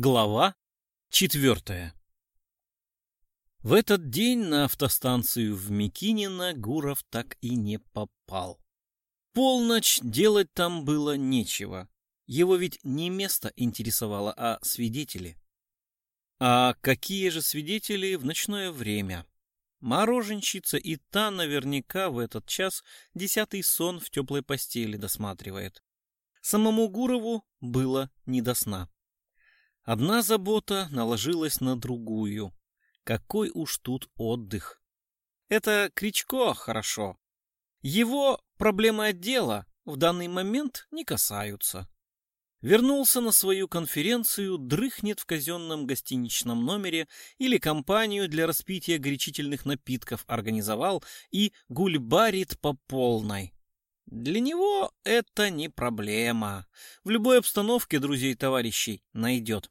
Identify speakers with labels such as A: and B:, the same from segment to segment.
A: Глава четвертая В этот день на автостанцию в Микинино Гуров так и не попал. Полночь делать там было нечего. Его ведь не место интересовало, а свидетели. А какие же свидетели в ночное время? Мороженщица и та наверняка в этот час десятый сон в теплой постели досматривает. Самому Гурову было не до сна. Одна забота наложилась на другую. Какой уж тут отдых. Это Кричко хорошо. Его проблемы отдела в данный момент не касаются. Вернулся на свою конференцию, дрыхнет в казенном гостиничном номере или компанию для распития горячительных напитков организовал и гульбарит по полной. Для него это не проблема. В любой обстановке друзей-товарищей найдет.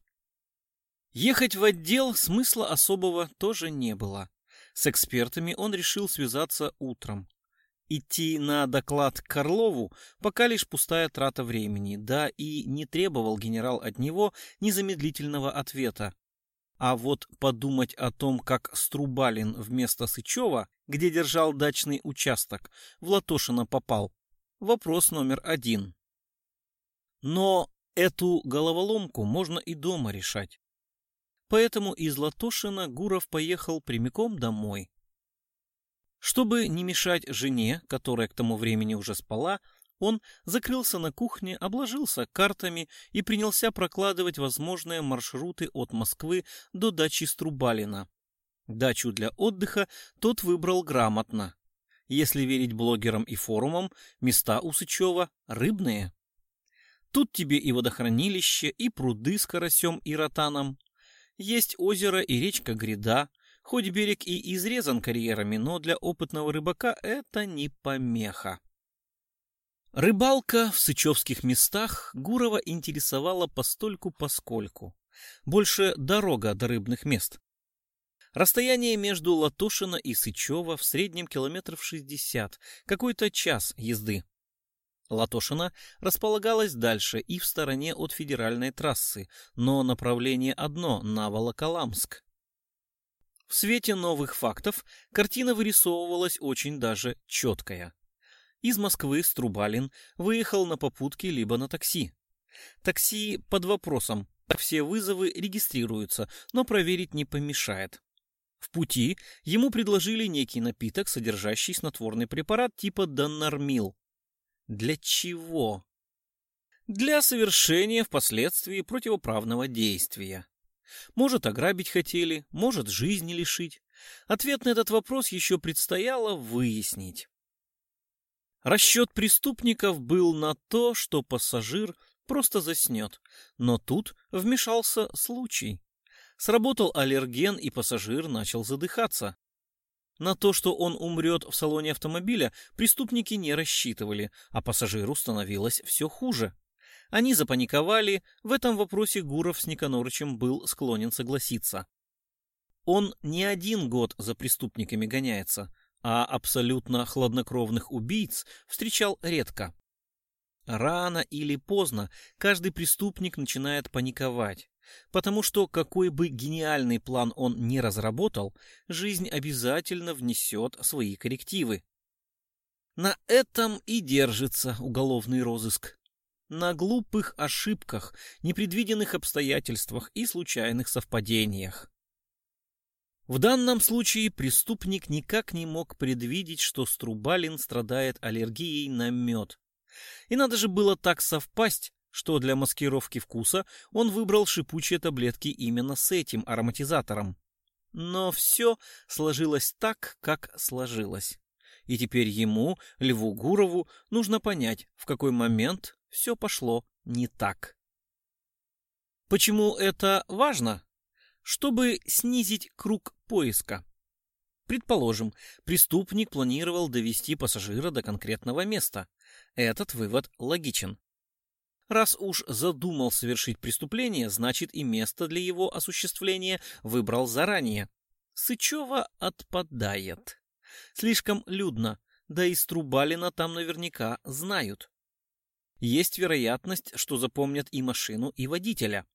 A: Ехать в отдел смысла особого тоже не было. С экспертами он решил связаться утром. Идти на доклад к Карлову пока лишь пустая трата времени, да и не требовал генерал от него незамедлительного ответа. А вот подумать о том, как Струбалин вместо Сычева, где держал дачный участок, в Латошино попал, вопрос номер один. Но эту головоломку можно и дома решать. Поэтому из Латошина Гуров поехал прямиком домой. Чтобы не мешать жене, которая к тому времени уже спала, он закрылся на кухне, обложился картами и принялся прокладывать возможные маршруты от Москвы до дачи Струбалина. Дачу для отдыха тот выбрал грамотно. Если верить блогерам и форумам, места у Сычева рыбные. Тут тебе и водохранилище, и пруды с карасем и ротаном, есть озеро и речка Гряда, хоть берег и изрезан карьерами, но для опытного рыбака это не помеха. Рыбалка в сычевских местах Гурова интересовала постольку-поскольку. Больше дорога до рыбных мест. Расстояние между Латошино и Сычева в среднем километров 60, какой-то час езды. Латошина располагалась дальше и в стороне от федеральной трассы, но направление одно — на Волоколамск. В свете новых фактов картина вырисовывалась очень даже четкая. Из Москвы Струбалин выехал на попутке либо на такси. Такси под вопросом, все вызовы регистрируются, но проверить не помешает. В пути ему предложили некий напиток, содержащий снотворный препарат типа Доннормил. Для чего? Для совершения впоследствии противоправного действия. Может, ограбить хотели, может, жизни лишить. Ответ на этот вопрос еще предстояло выяснить. Расчет преступников был на то, что пассажир просто заснет, но тут вмешался случай. Сработал аллерген, и пассажир начал задыхаться. На то, что он умрет в салоне автомобиля, преступники не рассчитывали, а пассажиру становилось все хуже. Они запаниковали, в этом вопросе Гуров с Никанорычем был склонен согласиться. Он не один год за преступниками гоняется, а абсолютно хладнокровных убийц встречал редко. Рано или поздно каждый преступник начинает паниковать. Потому что какой бы гениальный план он ни разработал, жизнь обязательно внесет свои коррективы. На этом и держится уголовный розыск. На глупых ошибках, непредвиденных обстоятельствах и случайных совпадениях. В данном случае преступник никак не мог предвидеть, что Струбалин страдает аллергией на мед. И надо же было так совпасть, что для маскировки вкуса он выбрал шипучие таблетки именно с этим ароматизатором. Но все сложилось так, как сложилось. И теперь ему, Льву Гурову, нужно понять, в какой момент все пошло не так. Почему это важно? Чтобы снизить круг поиска. Предположим, преступник планировал довести пассажира до конкретного места. Этот вывод логичен. Раз уж задумал совершить преступление, значит и место для его осуществления выбрал заранее. Сычева отпадает. Слишком людно, да и Струбалина там наверняка знают. Есть вероятность, что запомнят и машину, и водителя.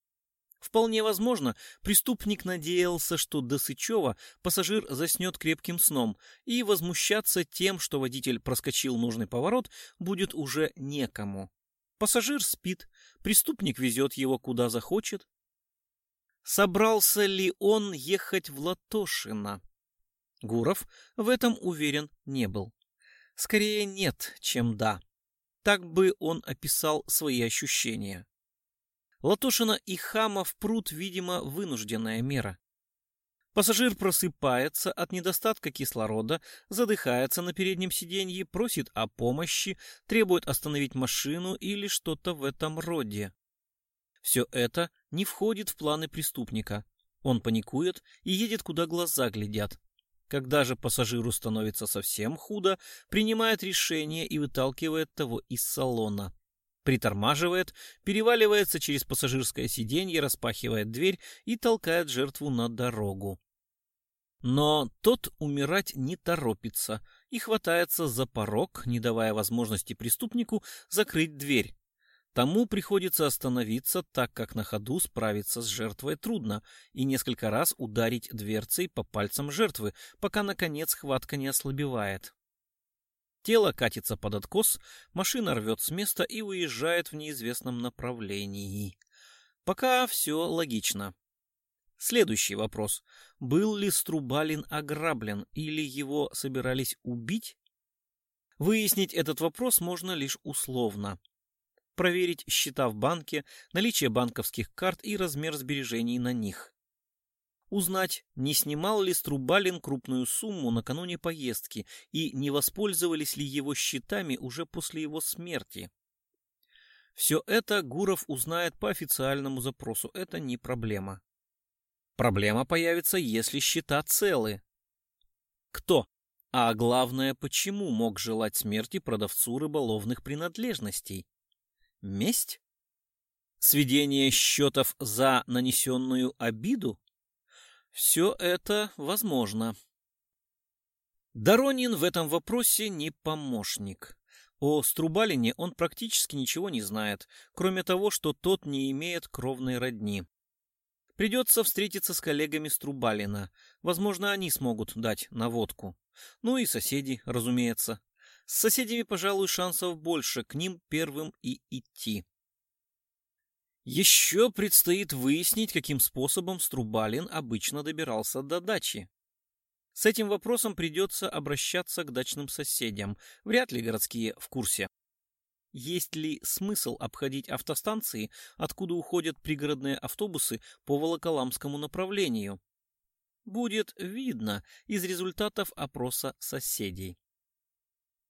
A: Вполне возможно, преступник надеялся, что до Сычева пассажир заснет крепким сном, и возмущаться тем, что водитель проскочил нужный поворот, будет уже некому. Пассажир спит, преступник везет его куда захочет. Собрался ли он ехать в Латошино? Гуров в этом уверен не был. Скорее нет, чем да. Так бы он описал свои ощущения. Латошина и Хамов пруд, видимо, вынужденная мера. Пассажир просыпается от недостатка кислорода, задыхается на переднем сиденье, просит о помощи, требует остановить машину или что-то в этом роде. Все это не входит в планы преступника. Он паникует и едет, куда глаза глядят. Когда же пассажиру становится совсем худо, принимает решение и выталкивает того из салона. Притормаживает, переваливается через пассажирское сиденье, распахивает дверь и толкает жертву на дорогу. Но тот умирать не торопится и хватается за порог, не давая возможности преступнику закрыть дверь. Тому приходится остановиться, так как на ходу справиться с жертвой трудно, и несколько раз ударить дверцей по пальцам жертвы, пока, наконец, хватка не ослабевает. Тело катится под откос, машина рвет с места и уезжает в неизвестном направлении. Пока все логично. Следующий вопрос. Был ли Струбалин ограблен или его собирались убить? Выяснить этот вопрос можно лишь условно проверить счета в банке, наличие банковских карт и размер сбережений на них. Узнать, не снимал ли Струбалин крупную сумму накануне поездки и не воспользовались ли его счетами уже после его смерти. Все это Гуров узнает по официальному запросу, это не проблема. Проблема появится, если счета целы. Кто, а главное, почему мог желать смерти продавцу рыболовных принадлежностей? Месть? Сведение счетов за нанесенную обиду? Все это возможно. Доронин в этом вопросе не помощник. О Струбалине он практически ничего не знает, кроме того, что тот не имеет кровной родни. Придется встретиться с коллегами Струбалина. Возможно, они смогут дать наводку. Ну и соседи, разумеется. С соседями, пожалуй, шансов больше, к ним первым и идти. Еще предстоит выяснить, каким способом Струбалин обычно добирался до дачи. С этим вопросом придется обращаться к дачным соседям, вряд ли городские в курсе. Есть ли смысл обходить автостанции, откуда уходят пригородные автобусы по Волоколамскому направлению? Будет видно из результатов опроса соседей.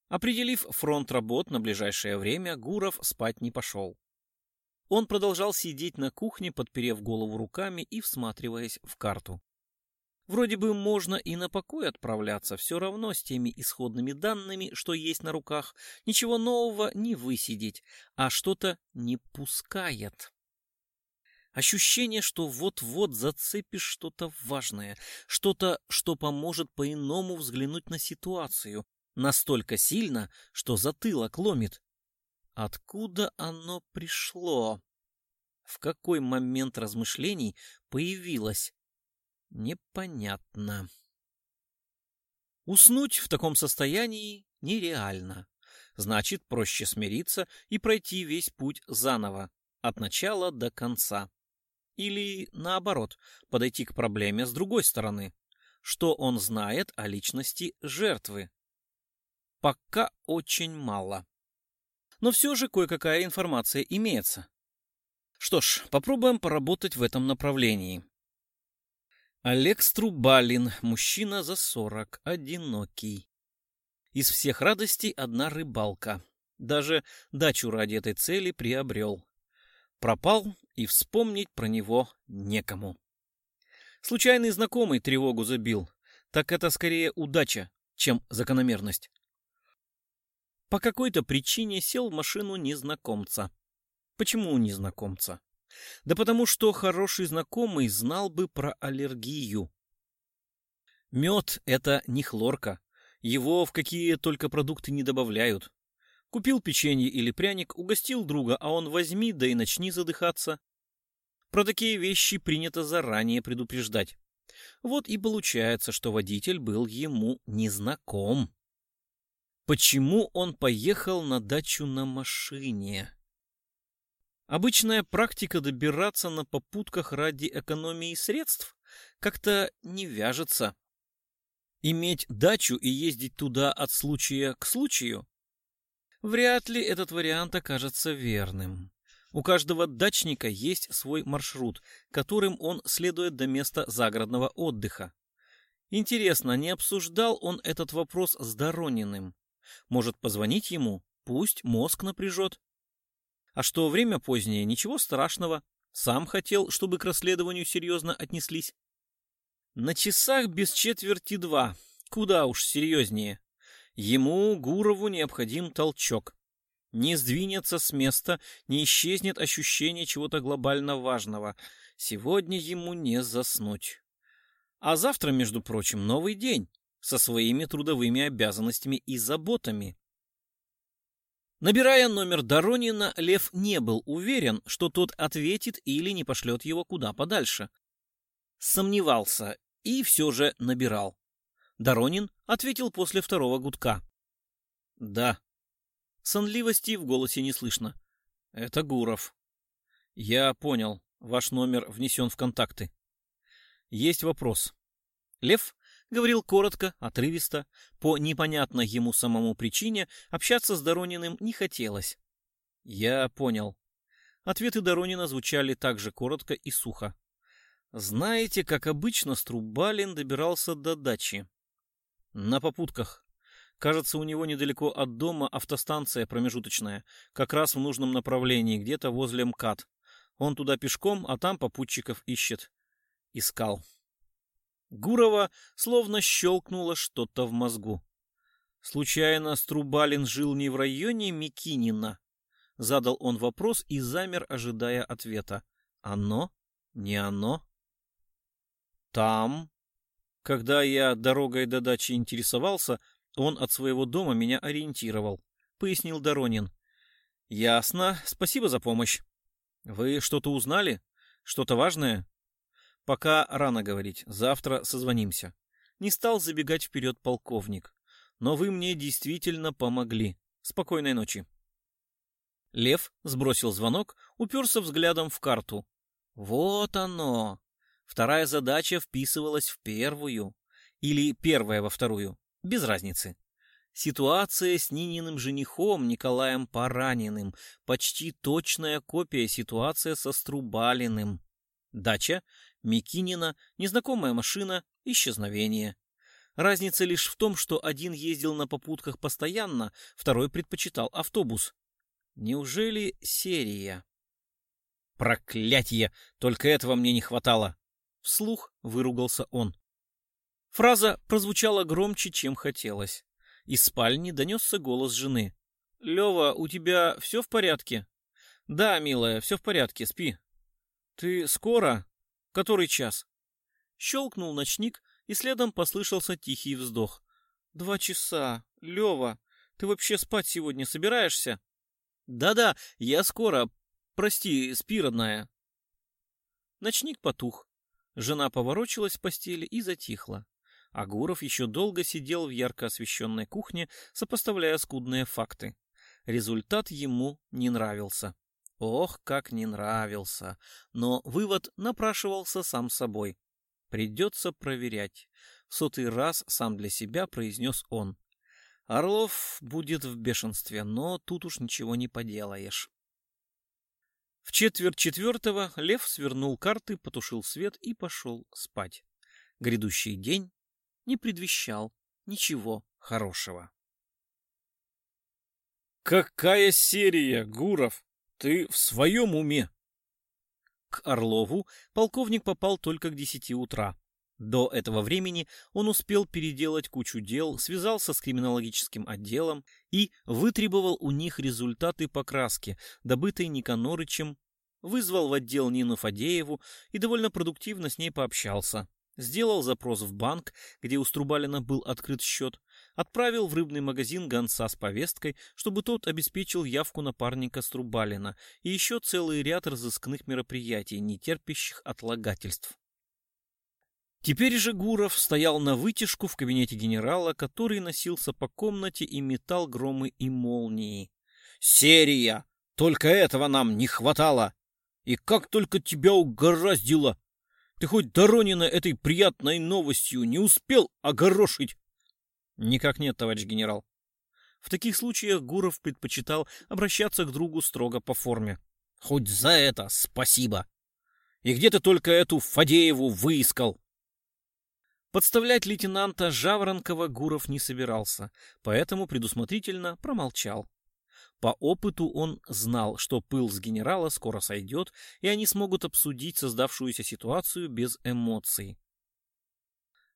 A: Определив фронт работ на ближайшее время, Гуров спать не пошел. Он продолжал сидеть на кухне, подперев голову руками и всматриваясь в карту. Вроде бы можно и на покой отправляться, все равно с теми исходными данными, что есть на руках, ничего нового не высидеть, а что-то не пускает. Ощущение, что вот-вот зацепишь что-то важное, что-то, что поможет по-иному взглянуть на ситуацию, Настолько сильно, что затылок ломит. Откуда оно пришло? В какой момент размышлений появилось? Непонятно. Уснуть в таком состоянии нереально. Значит, проще смириться и пройти весь путь заново, от начала до конца. Или, наоборот, подойти к проблеме с другой стороны. Что он знает о личности жертвы? Пока очень мало. Но все же кое-какая информация имеется. Что ж, попробуем поработать в этом направлении. Олег Струбалин, мужчина за сорок, одинокий. Из всех радостей одна рыбалка. Даже дачу ради этой цели приобрел. Пропал, и вспомнить про него некому. Случайный знакомый тревогу забил. Так это скорее удача, чем закономерность по какой-то причине сел в машину незнакомца. Почему незнакомца? Да потому что хороший знакомый знал бы про аллергию. Мед — это не хлорка. Его в какие только продукты не добавляют. Купил печенье или пряник, угостил друга, а он возьми, да и начни задыхаться. Про такие вещи принято заранее предупреждать. Вот и получается, что водитель был ему незнаком. Почему он поехал на дачу на машине? Обычная практика добираться на попутках ради экономии средств как-то не вяжется. Иметь дачу и ездить туда от случая к случаю? Вряд ли этот вариант окажется верным. У каждого дачника есть свой маршрут, которым он следует до места загородного отдыха. Интересно, не обсуждал он этот вопрос с Дорониным? Может, позвонить ему? Пусть мозг напряжет. А что время позднее, ничего страшного. Сам хотел, чтобы к расследованию серьезно отнеслись. На часах без четверти два. Куда уж серьезнее. Ему, Гурову, необходим толчок. Не сдвинется с места, не исчезнет ощущение чего-то глобально важного. Сегодня ему не заснуть. А завтра, между прочим, новый день со своими трудовыми обязанностями и заботами. Набирая номер Доронина, Лев не был уверен, что тот ответит или не пошлет его куда подальше. Сомневался и все же набирал. Доронин ответил после второго гудка. «Да», Сонливости в голосе не слышно. Это Гуров. Я понял. Ваш номер внесен в контакты. Есть вопрос. Лев говорил коротко, отрывисто. По непонятной ему самому причине общаться с Дорониным не хотелось. Я понял. Ответы Доронина звучали также коротко и сухо. Знаете, как обычно Струбалин добирался до дачи? На попутках. Кажется, у него недалеко от дома автостанция промежуточная, как раз в нужном направлении, где-то возле МКАД. Он туда пешком, а там попутчиков ищет. Искал. Гурова словно щелкнуло что-то в мозгу. Случайно Струбалин жил не в районе Микинина? Задал он вопрос и замер, ожидая ответа. Оно? Не оно? Там. Когда я дорогой до дачи интересовался, он от своего дома меня ориентировал, пояснил Доронин. Ясно, спасибо за помощь. Вы что-то узнали? Что-то важное? Пока рано говорить, завтра созвонимся. Не стал забегать вперед полковник. Но вы мне действительно помогли. Спокойной ночи. Лев сбросил звонок, уперся взглядом в карту. Вот оно. Вторая задача вписывалась в первую. Или первая во вторую. Без разницы. Ситуация с Нининым женихом Николаем Параниным. Почти точная копия ситуации со Струбалиным. Дача, Микинина, незнакомая машина, исчезновение. Разница лишь в том, что один ездил на попутках постоянно, второй предпочитал автобус. Неужели серия? Проклятье! Только этого мне не хватало. Вслух выругался он. Фраза прозвучала громче, чем хотелось. Из спальни донесся голос жены. «Лева, у тебя все в порядке?» «Да, милая, все в порядке, спи». «Ты скоро? Который час?» Щелкнул ночник, и следом послышался тихий вздох. «Два часа. Лева, ты вообще спать сегодня собираешься?» «Да-да, я скоро. Прости, спи, родная». Ночник потух. Жена поворочилась в постели и затихла. Агуров еще долго сидел в ярко освещенной кухне, сопоставляя скудные факты. Результат ему не нравился. Ох, как не нравился. Но вывод напрашивался сам собой. Придется проверять. В сотый раз сам для себя произнес он. Орлов будет в бешенстве, но тут уж ничего не поделаешь. В четверть четвертого Лев свернул карты, потушил свет и пошел спать. Грядущий день не предвещал ничего хорошего. «Какая серия, Гуров! Ты в своем уме?» К Орлову полковник попал только к десяти утра. До этого времени он успел переделать кучу дел, связался с криминологическим отделом и вытребовал у них результаты покраски, добытой Никанорычем, вызвал в отдел Нину Фадееву и довольно продуктивно с ней пообщался. Сделал запрос в банк, где у Струбалина был открыт счет. Отправил в рыбный магазин гонца с повесткой, чтобы тот обеспечил явку напарника Струбалина и еще целый ряд разыскных мероприятий, не терпящих отлагательств. Теперь же Гуров стоял на вытяжку в кабинете генерала, который носился по комнате и метал громы и молнии. «Серия! Только этого нам не хватало! И как только тебя угораздило! Ты хоть Доронина этой приятной новостью не успел огорошить?» «Никак нет, товарищ генерал». В таких случаях Гуров предпочитал обращаться к другу строго по форме. «Хоть за это спасибо! И где ты только эту Фадееву выискал?» Подставлять лейтенанта Жаворонкова Гуров не собирался, поэтому предусмотрительно промолчал. По опыту он знал, что пыл с генерала скоро сойдет, и они смогут обсудить создавшуюся ситуацию без эмоций.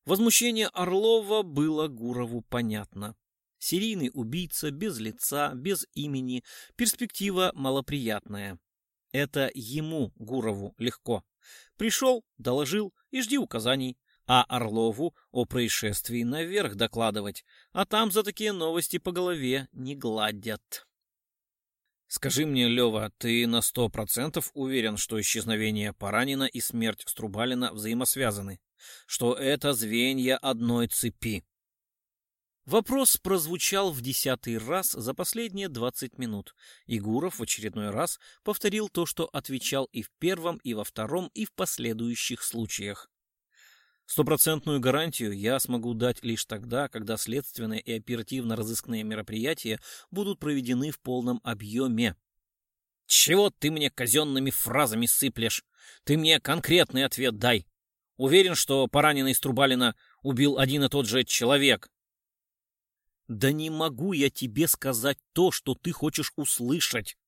A: Возмущение Орлова было Гурову понятно. Серийный убийца, без лица, без имени, перспектива малоприятная. Это ему, Гурову, легко. Пришел, доложил и жди указаний а Орлову о происшествии наверх докладывать, а там за такие новости по голове не гладят. Скажи мне, Лева, ты на сто процентов уверен, что исчезновение Паранина и смерть Струбалина взаимосвязаны? Что это звенья одной цепи? Вопрос прозвучал в десятый раз за последние двадцать минут, и Гуров в очередной раз повторил то, что отвечал и в первом, и во втором, и в последующих случаях. Стопроцентную гарантию я смогу дать лишь тогда, когда следственные и оперативно-розыскные мероприятия будут проведены в полном объеме. Чего ты мне казенными фразами сыплешь? Ты мне конкретный ответ дай. Уверен, что пораненный Струбалина убил один и тот же человек. Да не могу я тебе сказать то, что ты хочешь услышать.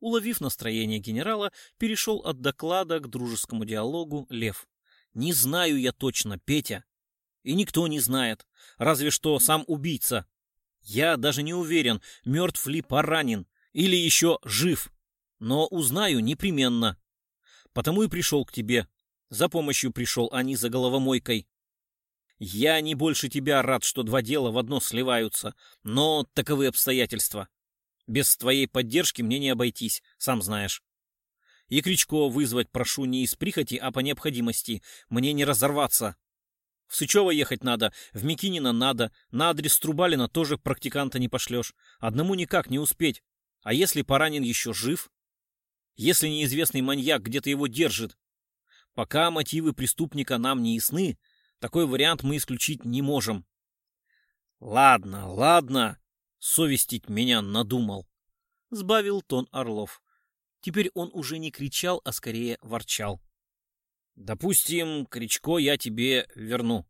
A: Уловив настроение генерала, перешел от доклада к дружескому диалогу Лев. Не знаю я точно, Петя. И никто не знает, разве что сам убийца. Я даже не уверен, мертв ли поранен или еще жив. Но узнаю непременно. Потому и пришел к тебе. За помощью пришел, не за головомойкой. Я не больше тебя рад, что два дела в одно сливаются, но таковы обстоятельства. Без твоей поддержки мне не обойтись, сам знаешь. И Кричко вызвать прошу не из прихоти, а по необходимости. Мне не разорваться. В Сычево ехать надо, в Микинина надо, на адрес Трубалина тоже практиканта не пошлешь. Одному никак не успеть. А если поранен еще жив? Если неизвестный маньяк где-то его держит? Пока мотивы преступника нам не ясны, такой вариант мы исключить не можем. Ладно, ладно, совестить меня надумал. Сбавил тон Орлов. Теперь он уже не кричал, а скорее ворчал. «Допустим, Кричко я тебе верну.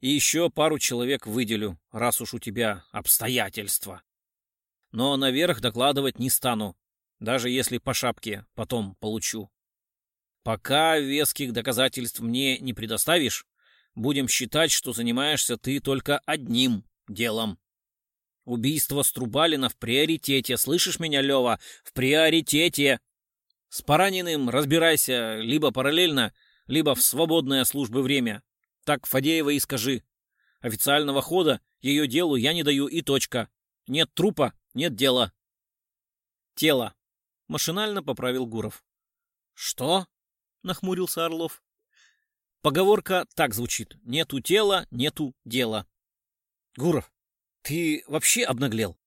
A: И еще пару человек выделю, раз уж у тебя обстоятельства. Но наверх докладывать не стану, даже если по шапке потом получу. Пока веских доказательств мне не предоставишь, будем считать, что занимаешься ты только одним делом. Убийство Струбалина в приоритете. Слышишь меня, Лева? В приоритете. С пораненным разбирайся либо параллельно, либо в свободное службы время. Так Фадеева и скажи. Официального хода ее делу я не даю и точка. Нет трупа, нет дела. Тело. Машинально поправил Гуров. Что? Нахмурился Орлов. Поговорка так звучит. Нету тела, нету дела. Гуров, ты вообще обнаглел?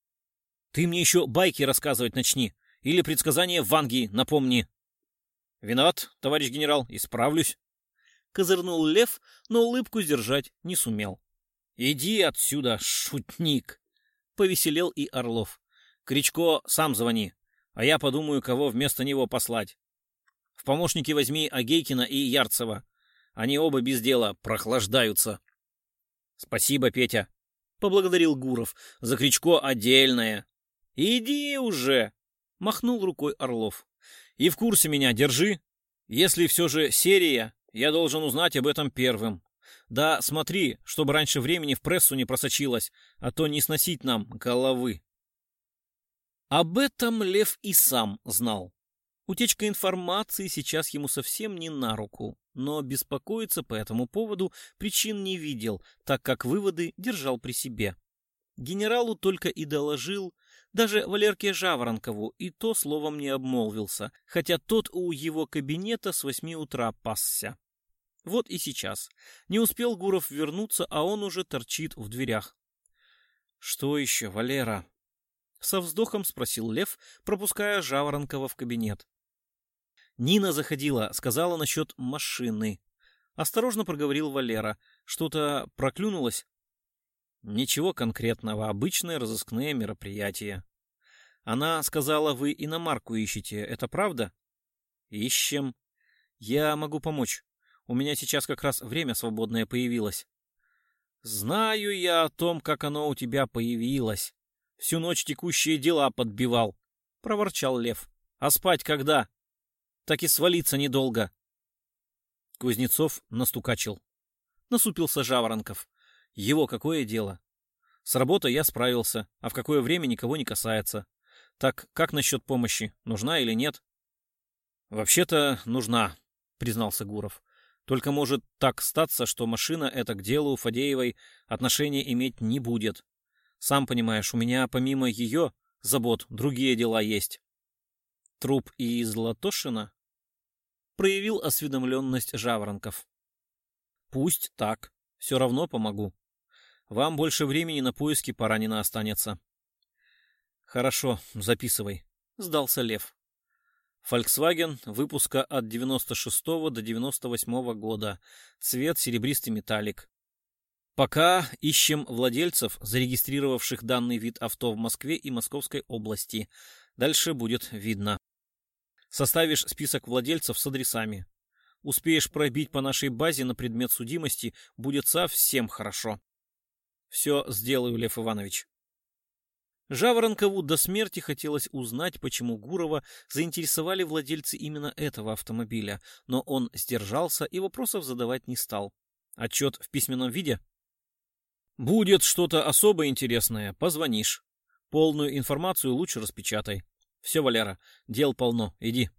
A: Ты мне еще байки рассказывать начни. Или предсказания Ванги напомни. Виноват, товарищ генерал, исправлюсь. Козырнул лев, но улыбку сдержать не сумел. Иди отсюда, шутник. Повеселел и Орлов. Кричко, сам звони, а я подумаю, кого вместо него послать. В помощники возьми Агейкина и Ярцева. Они оба без дела прохлаждаются. Спасибо, Петя поблагодарил Гуров. За Кричко отдельное. Иди уже, махнул рукой Орлов. И в курсе меня держи. Если все же серия, я должен узнать об этом первым. Да смотри, чтобы раньше времени в прессу не просочилось, а то не сносить нам головы. Об этом Лев и сам знал. Утечка информации сейчас ему совсем не на руку, но беспокоиться по этому поводу причин не видел, так как выводы держал при себе. Генералу только и доложил, даже Валерке Жаворонкову и то словом не обмолвился, хотя тот у его кабинета с восьми утра пасся. Вот и сейчас. Не успел Гуров вернуться, а он уже торчит в дверях. «Что еще, Валера?» Со вздохом спросил Лев, пропуская Жаворонкова в кабинет. Нина заходила, сказала насчет машины. Осторожно проговорил Валера. Что-то проклюнулось? Ничего конкретного, обычные разыскные мероприятия. Она сказала, вы иномарку ищете, это правда? Ищем. Я могу помочь. У меня сейчас как раз время свободное появилось. Знаю я о том, как оно у тебя появилось. Всю ночь текущие дела подбивал, — проворчал Лев. А спать когда? Так и свалиться недолго. Кузнецов настукачил. Насупился Жаворонков. Его какое дело? С работой я справился, а в какое время никого не касается. Так как насчет помощи? Нужна или нет? Вообще-то нужна, признался Гуров. Только может так статься, что машина эта к делу Фадеевой отношения иметь не будет. Сам понимаешь, у меня помимо ее забот другие дела есть. Труп из Латошина проявил осведомленность Жаворонков. Пусть так, все равно помогу. Вам больше времени на поиски поранена останется. Хорошо, записывай, сдался Лев. Volkswagen выпуска от 96 до 98 года. Цвет серебристый металлик. Пока ищем владельцев, зарегистрировавших данный вид авто в Москве и Московской области. Дальше будет видно. Составишь список владельцев с адресами. Успеешь пробить по нашей базе на предмет судимости, будет совсем хорошо. Все сделаю, Лев Иванович. Жаворонкову до смерти хотелось узнать, почему Гурова заинтересовали владельцы именно этого автомобиля, но он сдержался и вопросов задавать не стал. Отчет в письменном виде? Будет что-то особо интересное, позвонишь. Полную информацию лучше распечатай. Все, Валера, дел полно, иди.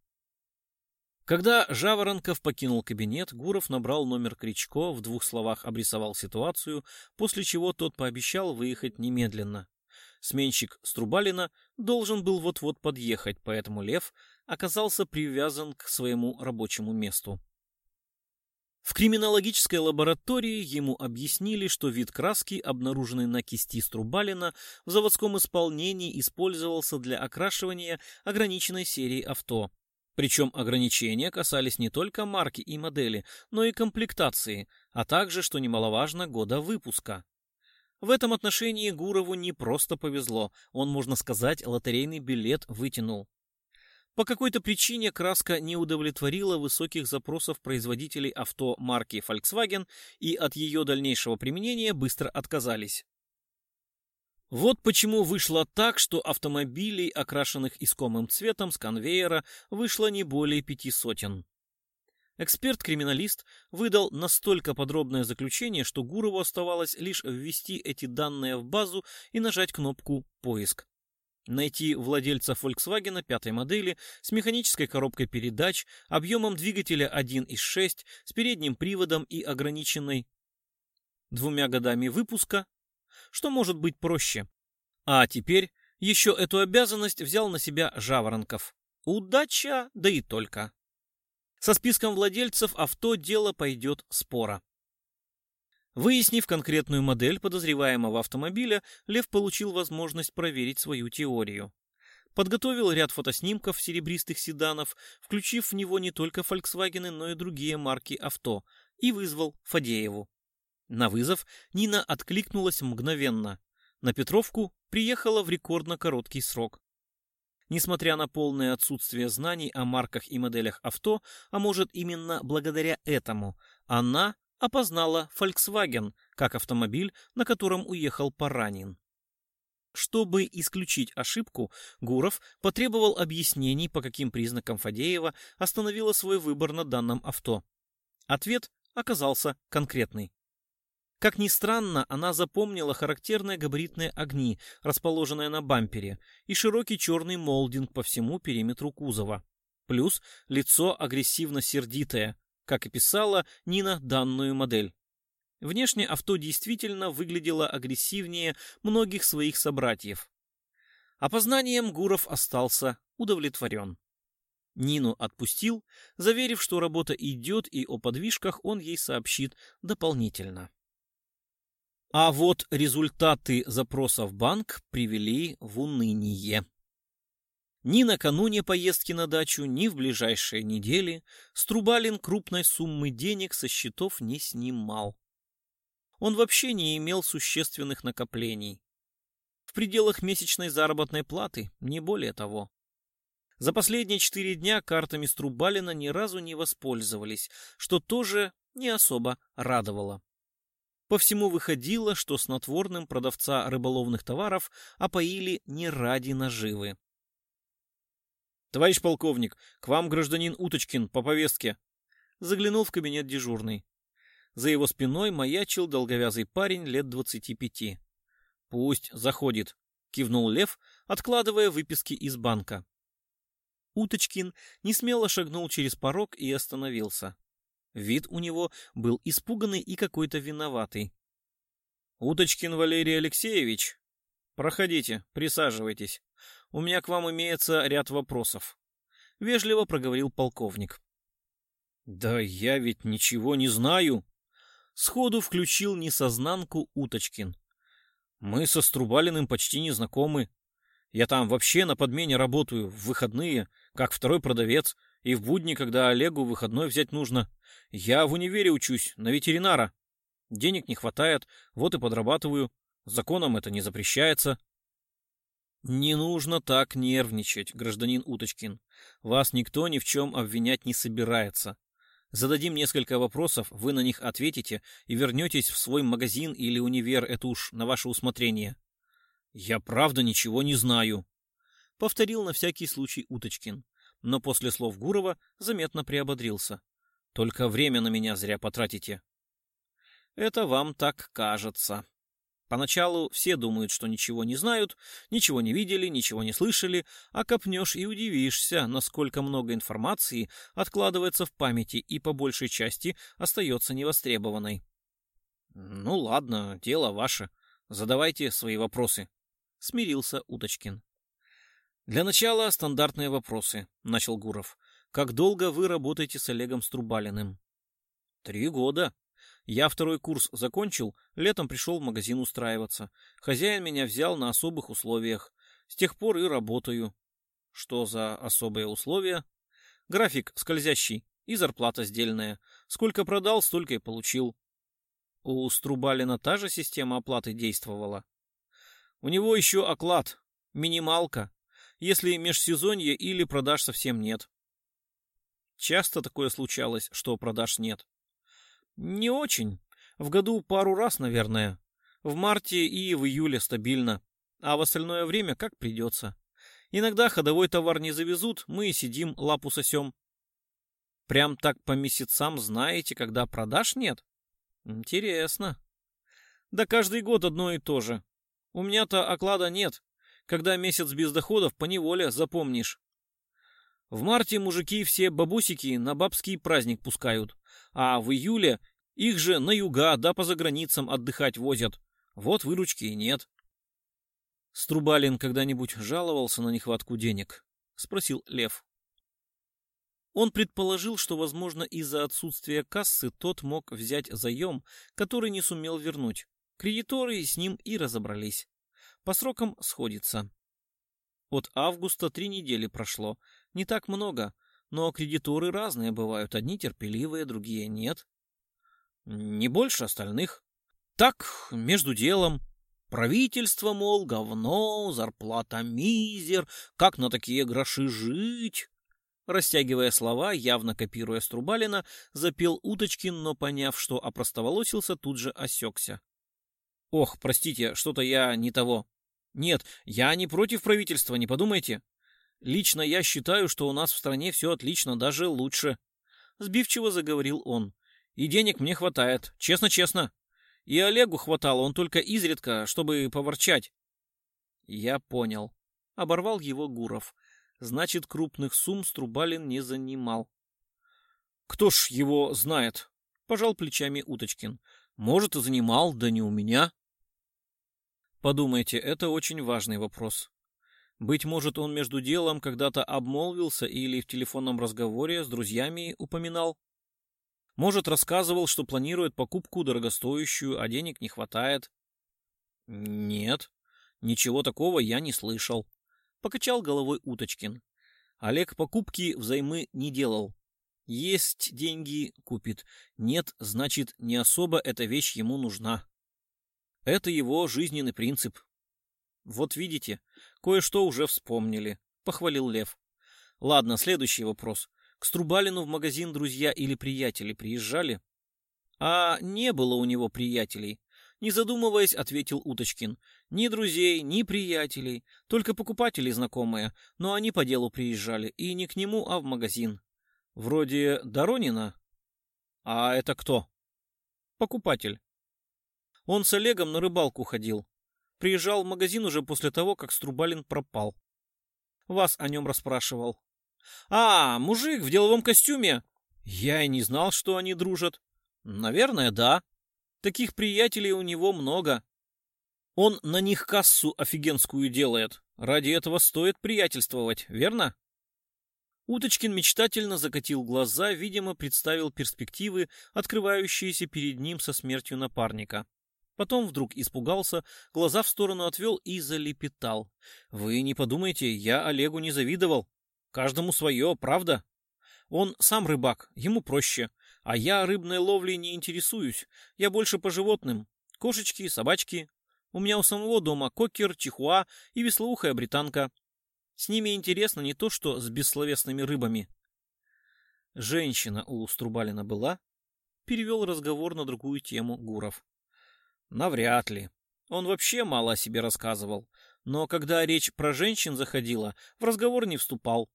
A: Когда Жаворонков покинул кабинет, Гуров набрал номер Кричко, в двух словах обрисовал ситуацию, после чего тот пообещал выехать немедленно. Сменщик Струбалина должен был вот-вот подъехать, поэтому Лев оказался привязан к своему рабочему месту. В криминологической лаборатории ему объяснили, что вид краски, обнаруженный на кисти Струбалина, в заводском исполнении использовался для окрашивания ограниченной серии авто. Причем ограничения касались не только марки и модели, но и комплектации, а также, что немаловажно, года выпуска. В этом отношении Гурову не просто повезло, он, можно сказать, лотерейный билет вытянул. По какой-то причине краска не удовлетворила высоких запросов производителей авто марки Volkswagen и от ее дальнейшего применения быстро отказались. Вот почему вышло так, что автомобилей, окрашенных искомым цветом с конвейера, вышло не более пяти сотен. Эксперт-криминалист выдал настолько подробное заключение, что Гурову оставалось лишь ввести эти данные в базу и нажать кнопку «Поиск». Найти владельца Volkswagen пятой модели с механической коробкой передач, объемом двигателя 1.6, с передним приводом и ограниченной двумя годами выпуска, что может быть проще. А теперь еще эту обязанность взял на себя Жаворонков. Удача, да и только. Со списком владельцев авто дело пойдет спора. Выяснив конкретную модель подозреваемого автомобиля, Лев получил возможность проверить свою теорию. Подготовил ряд фотоснимков серебристых седанов, включив в него не только Volkswagen, но и другие марки авто, и вызвал Фадееву. На вызов Нина откликнулась мгновенно. На Петровку приехала в рекордно короткий срок. Несмотря на полное отсутствие знаний о марках и моделях авто, а может именно благодаря этому, она опознала Volkswagen как автомобиль, на котором уехал Паранин. Чтобы исключить ошибку, Гуров потребовал объяснений, по каким признакам Фадеева остановила свой выбор на данном авто. Ответ оказался конкретный. Как ни странно, она запомнила характерные габаритные огни, расположенные на бампере, и широкий черный молдинг по всему периметру кузова. плюс лицо агрессивно-сердитое, как и писала Нина данную модель. Внешне авто действительно выглядело агрессивнее многих своих собратьев. Опознанием Гуров остался удовлетворен. Нину отпустил, заверив, что работа идет и о подвижках он ей сообщит дополнительно. А вот результаты запроса в банк привели в уныние. Ни накануне поездки на дачу, ни в ближайшие недели Струбалин крупной суммы денег со счетов не снимал. Он вообще не имел существенных накоплений. В пределах месячной заработной платы, не более того. За последние четыре дня картами Струбалина ни разу не воспользовались, что тоже не особо радовало. По всему выходило, что снотворным продавца рыболовных товаров опоили не ради наживы. «Товарищ полковник, к вам гражданин Уточкин по повестке!» Заглянул в кабинет дежурный. За его спиной маячил долговязый парень лет двадцати пяти. «Пусть заходит», — кивнул Лев, откладывая выписки из банка. Уточкин несмело шагнул через порог и остановился. Вид у него был испуганный и какой-то виноватый. «Уточкин Валерий Алексеевич, проходите, присаживайтесь. У меня к вам имеется ряд вопросов. Вежливо проговорил полковник. Да я ведь ничего не знаю. Сходу включил несознанку Уточкин. Мы со Струбалиным почти не знакомы. Я там вообще на подмене работаю, в выходные, как второй продавец, и в будни, когда Олегу выходной взять нужно. Я в универе учусь, на ветеринара. Денег не хватает, вот и подрабатываю. Законом это не запрещается. Не нужно так нервничать, гражданин Уточкин. Вас никто ни в чем обвинять не собирается. Зададим несколько вопросов, вы на них ответите и вернетесь в свой магазин или универ, это уж на ваше усмотрение. Я правда ничего не знаю. Повторил на всякий случай Уточкин, но после слов Гурова заметно приободрился. Только время на меня зря потратите. Это вам так кажется. Поначалу все думают, что ничего не знают, ничего не видели, ничего не слышали, а копнешь и удивишься, насколько много информации откладывается в памяти и по большей части остается невостребованной. Ну ладно, дело ваше. Задавайте свои вопросы. Смирился Уточкин. Для начала стандартные вопросы, начал Гуров. Как долго вы работаете с Олегом Струбалиным? Три года, я второй курс закончил, летом пришел в магазин устраиваться. Хозяин меня взял на особых условиях. С тех пор и работаю. Что за особые условия? График скользящий и зарплата сдельная. Сколько продал, столько и получил. У Струбалина та же система оплаты действовала. У него еще оклад, минималка, если межсезонье или продаж совсем нет. Часто такое случалось, что продаж нет. Не очень. В году пару раз, наверное. В марте и в июле стабильно. А в остальное время как придется. Иногда ходовой товар не завезут, мы сидим, лапу сосем. Прям так по месяцам знаете, когда продаж нет? Интересно. Да каждый год одно и то же. У меня-то оклада нет. Когда месяц без доходов, поневоле запомнишь. В марте мужики все бабусики на бабский праздник пускают, а в июле их же на юга да по заграницам отдыхать возят. Вот выручки и нет. Струбалин когда-нибудь жаловался на нехватку денег? Спросил Лев. Он предположил, что, возможно, из-за отсутствия кассы тот мог взять заем, который не сумел вернуть. Кредиторы с ним и разобрались. По срокам сходится. От августа три недели прошло. Не так много, но кредиторы разные бывают. Одни терпеливые, другие нет. Не больше остальных. Так, между делом. Правительство, мол, говно, зарплата мизер, как на такие гроши жить? Растягивая слова, явно копируя Струбалина, запел Уточкин, но, поняв, что опростоволосился, тут же осекся. «Ох, простите, что-то я не того. Нет, я не против правительства, не подумайте. Лично я считаю, что у нас в стране все отлично, даже лучше. Сбивчиво заговорил он. И денег мне хватает, честно-честно. И Олегу хватало, он только изредка, чтобы поворчать. Я понял. Оборвал его Гуров. Значит, крупных сумм Струбалин не занимал. Кто ж его знает? Пожал плечами Уточкин. Может, и занимал, да не у меня. Подумайте, это очень важный вопрос. Быть может, он между делом когда-то обмолвился или в телефонном разговоре с друзьями упоминал. Может, рассказывал, что планирует покупку дорогостоящую, а денег не хватает. Нет, ничего такого я не слышал. Покачал головой Уточкин. Олег покупки взаймы не делал. Есть деньги — купит. Нет, значит, не особо эта вещь ему нужна. Это его жизненный принцип. Вот видите, кое-что уже вспомнили, — похвалил Лев. Ладно, следующий вопрос. К Струбалину в магазин друзья или приятели приезжали? А не было у него приятелей. Не задумываясь, ответил Уточкин. Ни друзей, ни приятелей, только покупатели знакомые, но они по делу приезжали, и не к нему, а в магазин. Вроде Доронина? А это кто? Покупатель. Он с Олегом на рыбалку ходил. Приезжал в магазин уже после того, как Струбалин пропал. Вас о нем расспрашивал. А, мужик в деловом костюме? Я и не знал, что они дружат. Наверное, да. Таких приятелей у него много. Он на них кассу офигенскую делает. Ради этого стоит приятельствовать, верно? Уточкин мечтательно закатил глаза, видимо, представил перспективы, открывающиеся перед ним со смертью напарника. Потом вдруг испугался, глаза в сторону отвел и залепетал. «Вы не подумайте, я Олегу не завидовал. Каждому свое, правда? Он сам рыбак, ему проще. А я рыбной ловлей не интересуюсь. Я больше по животным. Кошечки, собачки. У меня у самого дома кокер, чихуа и веслоухая британка. С ними интересно не то, что с бессловесными рыбами. Женщина у Струбалина была? Перевел разговор на другую тему Гуров. Навряд ли. Он вообще мало о себе рассказывал. Но когда речь про женщин заходила, в разговор не вступал.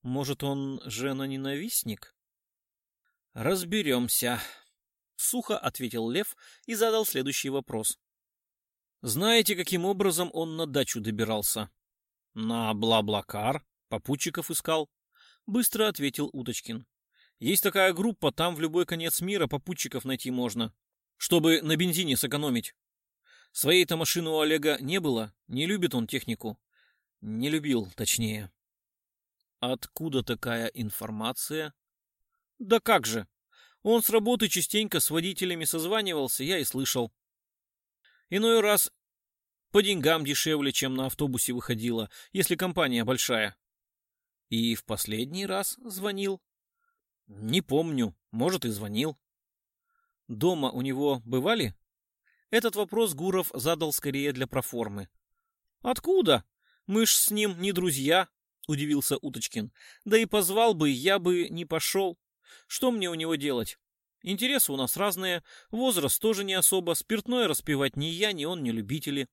A: Может, он жена-ненавистник? Разберемся. Сухо ответил Лев и задал следующий вопрос. Знаете, каким образом он на дачу добирался? На Блаблакар. Попутчиков искал. Быстро ответил Уточкин. Есть такая группа, там в любой конец мира попутчиков найти можно. Чтобы на бензине сэкономить. Своей-то машины у Олега не было, не любит он технику. Не любил, точнее. Откуда такая информация? Да как же. Он с работы частенько с водителями созванивался, я и слышал. Иной раз по деньгам дешевле, чем на автобусе выходила, если компания большая. И в последний раз звонил? Не помню, может и звонил. Дома у него бывали? Этот вопрос Гуров задал скорее для проформы. Откуда? Мы ж с ним не друзья, удивился Уточкин. Да и позвал бы, я бы не пошел. Что мне у него делать? Интересы у нас разные, возраст тоже не особо, спиртное распивать ни я, ни он не любители.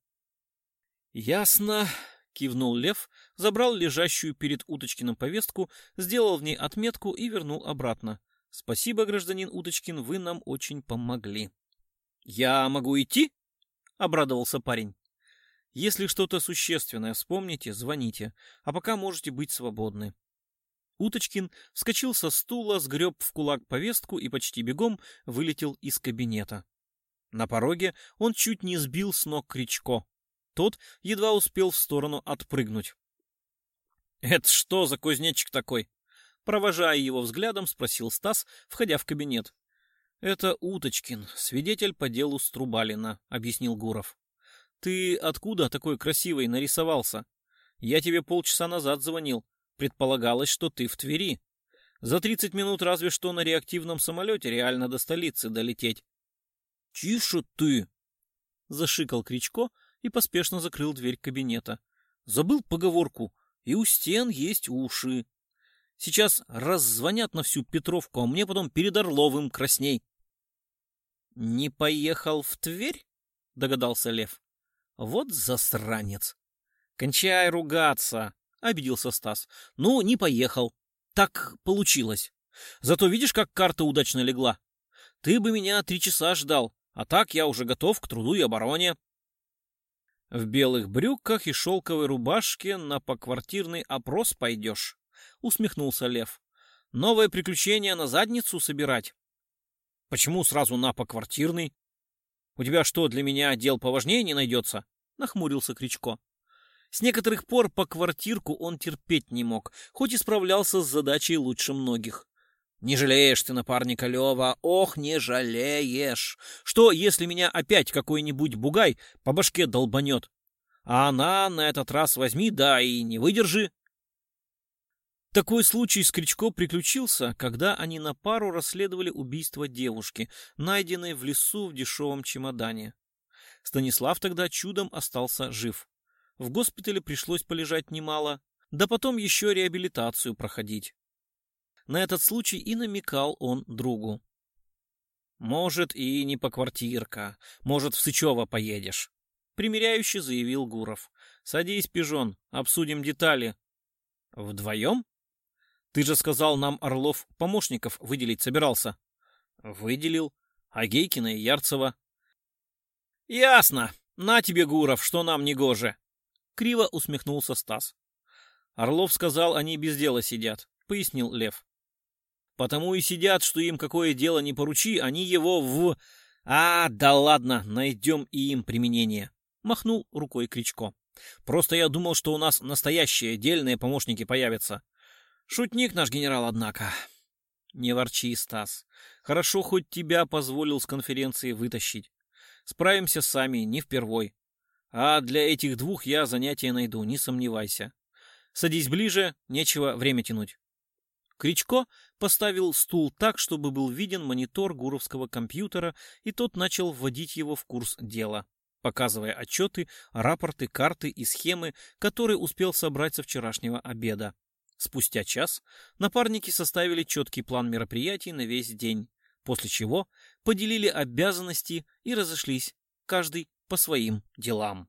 A: «Ясно», — кивнул Лев, забрал лежащую перед Уточкиным повестку, сделал в ней отметку и вернул обратно. «Спасибо, гражданин Уточкин, вы нам очень помогли». «Я могу идти?» — обрадовался парень. «Если что-то существенное вспомните, звоните, а пока можете быть свободны». Уточкин вскочил со стула, сгреб в кулак повестку и почти бегом вылетел из кабинета. На пороге он чуть не сбил с ног Кричко. Тот едва успел в сторону отпрыгнуть. «Это что за кузнечик такой?» Провожая его взглядом, спросил Стас, входя в кабинет. «Это Уточкин, свидетель по делу Струбалина», — объяснил Гуров. «Ты откуда такой красивый нарисовался? Я тебе полчаса назад звонил. Предполагалось, что ты в Твери. За тридцать минут разве что на реактивном самолете реально до столицы долететь». «Тише ты!» — зашикал Кричко, и поспешно закрыл дверь кабинета. Забыл поговорку «И у стен есть уши». Сейчас раззвонят на всю Петровку, а мне потом перед Орловым красней. «Не поехал в Тверь?» — догадался Лев. «Вот засранец!» «Кончай ругаться!» — обиделся Стас. «Ну, не поехал. Так получилось. Зато видишь, как карта удачно легла? Ты бы меня три часа ждал, а так я уже готов к труду и обороне. В белых брюках и шелковой рубашке на поквартирный опрос пойдешь, усмехнулся Лев. Новое приключение на задницу собирать. Почему сразу на поквартирный? У тебя что, для меня дел поважнее не найдется? Нахмурился Кричко. С некоторых пор по квартирку он терпеть не мог, хоть и справлялся с задачей лучше многих. Не жалеешь ты напарника Лева, ох, не жалеешь. Что, если меня опять какой-нибудь бугай по башке долбанет? А она на этот раз возьми, да и не выдержи. Такой случай с Кричко приключился, когда они на пару расследовали убийство девушки, найденной в лесу в дешевом чемодане. Станислав тогда чудом остался жив. В госпитале пришлось полежать немало, да потом еще реабилитацию проходить. На этот случай и намекал он другу. «Может, и не по квартирка. Может, в Сычево поедешь», — примиряюще заявил Гуров. «Садись, пижон, обсудим детали». «Вдвоем?» «Ты же сказал, нам Орлов помощников выделить собирался». «Выделил. А Гейкина и Ярцева». «Ясно. На тебе, Гуров, что нам не гоже». Криво усмехнулся Стас. Орлов сказал, они без дела сидят, пояснил Лев. Потому и сидят, что им какое дело не поручи, они его в... А, да ладно, найдем и им применение. Махнул рукой Кричко. Просто я думал, что у нас настоящие дельные помощники появятся. Шутник наш генерал, однако. Не ворчи, Стас. Хорошо, хоть тебя позволил с конференции вытащить. Справимся сами, не впервой. А для этих двух я занятия найду, не сомневайся. Садись ближе, нечего время тянуть. Кричко поставил стул так, чтобы был виден монитор гуровского компьютера, и тот начал вводить его в курс дела, показывая отчеты, рапорты, карты и схемы, которые успел собрать со вчерашнего обеда. Спустя час напарники составили четкий план мероприятий на весь день, после чего поделили обязанности и разошлись, каждый по своим делам.